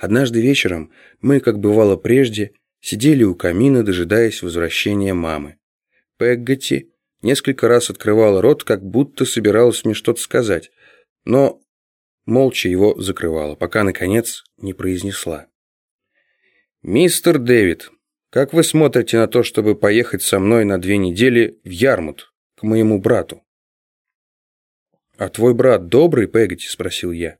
Однажды вечером мы, как бывало прежде, сидели у камина, дожидаясь возвращения мамы. Пеггати несколько раз открывала рот, как будто собиралась мне что-то сказать, но молча его закрывала, пока, наконец, не произнесла. «Мистер Дэвид, как вы смотрите на то, чтобы поехать со мной на две недели в Ярмут, к моему брату?» «А твой брат добрый, Пегати?» – спросил я.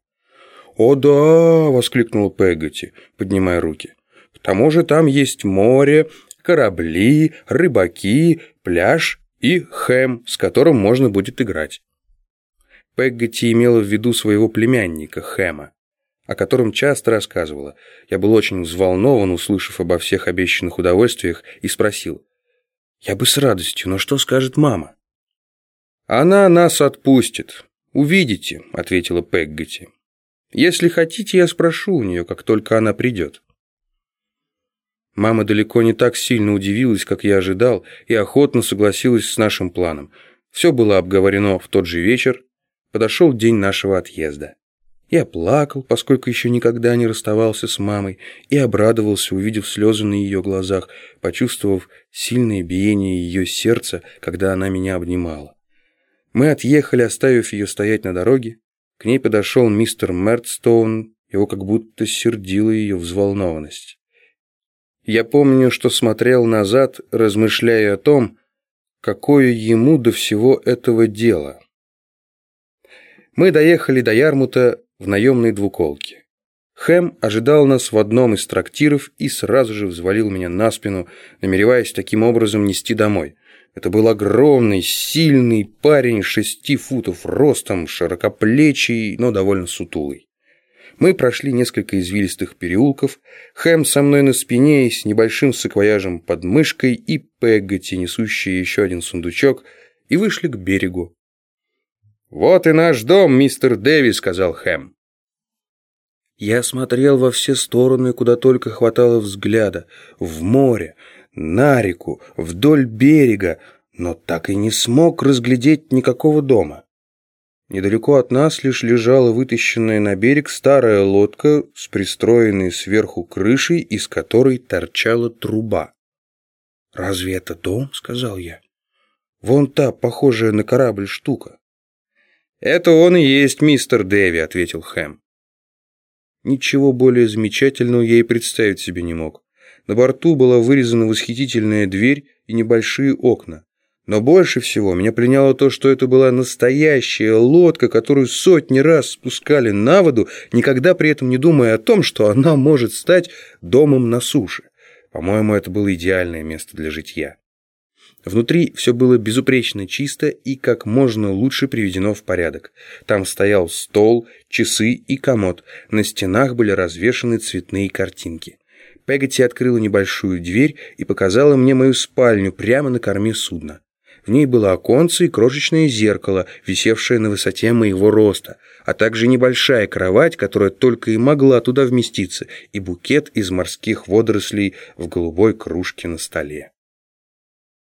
«О да!» – воскликнул Пегати, поднимая руки. «К тому же там есть море, корабли, рыбаки, пляж и хэм, с которым можно будет играть». Пеггати имела в виду своего племянника Хэма, о котором часто рассказывала. Я был очень взволнован, услышав обо всех обещанных удовольствиях, и спросил. «Я бы с радостью, но что скажет мама?» «Она нас отпустит. Увидите», — ответила Пеггати. Если хотите, я спрошу у нее, как только она придет». Мама далеко не так сильно удивилась, как я ожидал, и охотно согласилась с нашим планом. Все было обговорено в тот же вечер. Подошел день нашего отъезда. Я плакал, поскольку еще никогда не расставался с мамой, и обрадовался, увидев слезы на ее глазах, почувствовав сильное биение ее сердца, когда она меня обнимала. Мы отъехали, оставив ее стоять на дороге, к ней подошел мистер Мертстоун, его как будто сердила ее взволнованность. Я помню, что смотрел назад, размышляя о том, какое ему до всего этого дело. Мы доехали до Ярмута в наемной двуколке. Хэм ожидал нас в одном из трактиров и сразу же взвалил меня на спину, намереваясь таким образом нести домой. Это был огромный, сильный парень шести футов ростом, широкоплечий, но довольно сутулый. Мы прошли несколько извилистых переулков, Хэм со мной на спине и с небольшим саквояжем под мышкой и Пеггати, несущий еще один сундучок, и вышли к берегу. «Вот и наш дом, мистер Дэви», — сказал Хэм. Я смотрел во все стороны, куда только хватало взгляда, в море, на реку, вдоль берега, но так и не смог разглядеть никакого дома. Недалеко от нас лишь лежала вытащенная на берег старая лодка с пристроенной сверху крышей, из которой торчала труба. «Разве это дом?» — сказал я. «Вон та, похожая на корабль штука». «Это он и есть мистер Дэви», — ответил Хэм. Ничего более замечательного я и представить себе не мог. На борту была вырезана восхитительная дверь и небольшие окна. Но больше всего меня пленяло то, что это была настоящая лодка, которую сотни раз спускали на воду, никогда при этом не думая о том, что она может стать домом на суше. По-моему, это было идеальное место для житья. Внутри все было безупречно чисто и как можно лучше приведено в порядок. Там стоял стол, часы и комод. На стенах были развешаны цветные картинки. Пегати открыла небольшую дверь и показала мне мою спальню прямо на корме судна. В ней было оконце и крошечное зеркало, висевшее на высоте моего роста, а также небольшая кровать, которая только и могла туда вместиться, и букет из морских водорослей в голубой кружке на столе.